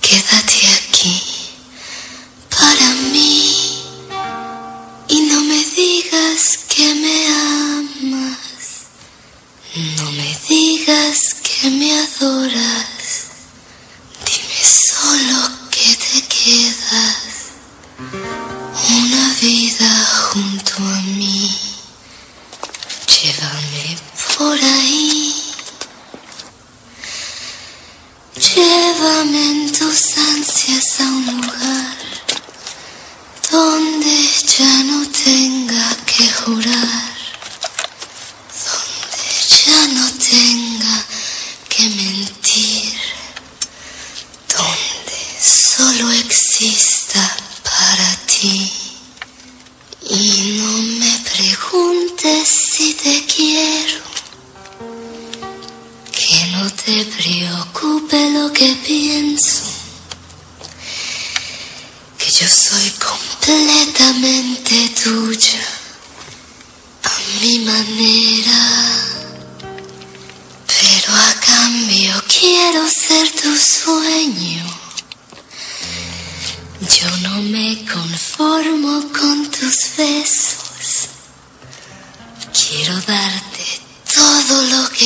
quédate aquí para mí y no me digas que me amas, no me digas que me adoras, dime solo que te quedas una vida junto a mí, llévame por ahí. Llévame en tus ansias a un lugar donde ya no tenga que jurar, donde ya no tenga que mentir, donde solo exista para ti. Y no me preguntes si te quiero, te preocupe lo que pienso, que yo soy completamente tuya, a mi manera. Pero a cambio quiero ser tu sueño. Yo no me conformo con tus besos. Quiero darte todo lo que.